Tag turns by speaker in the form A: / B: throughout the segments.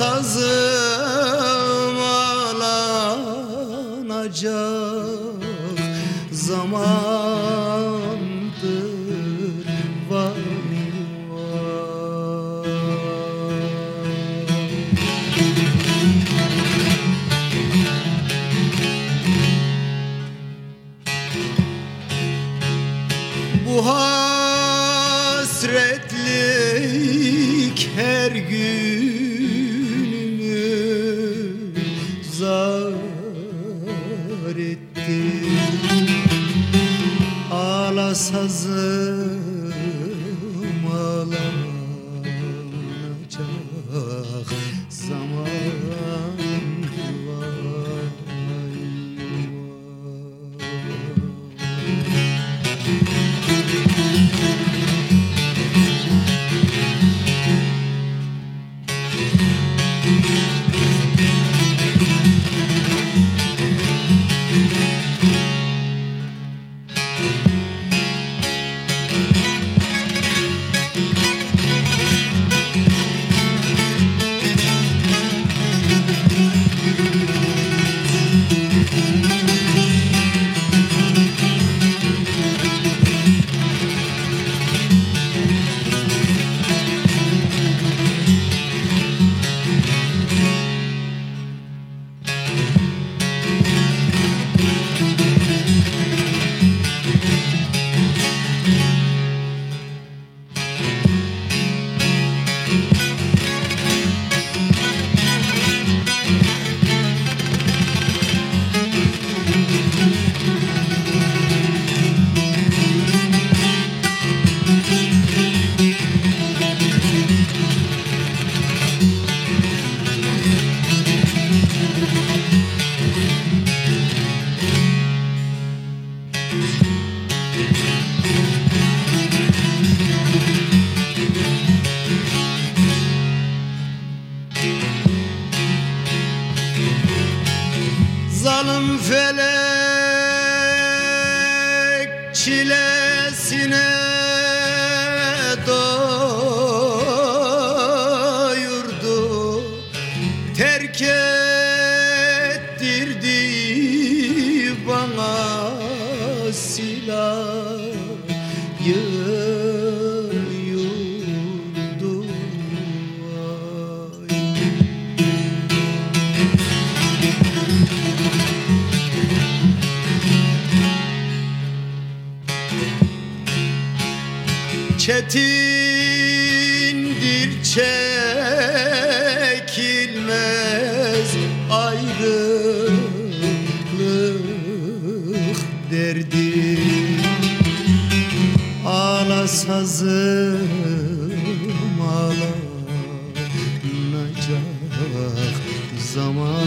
A: sazım ağlanacak zaman Çetindir çekilmez ayrılık derdi. Ağla sazım ağlanacak zamandır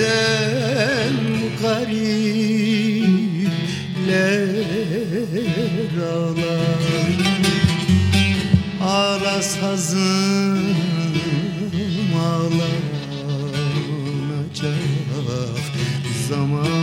A: gördüysem garipler ağlar. Ağla sazım ağlanacak zaman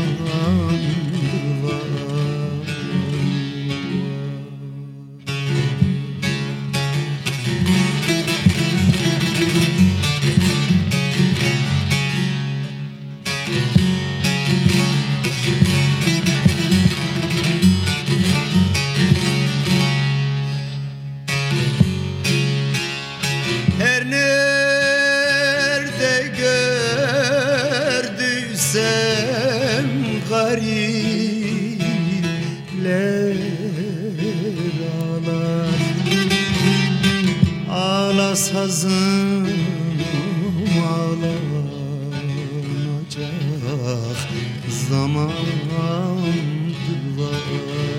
A: gariler ağlar. Ağla sazım ağlanacak zamandır var.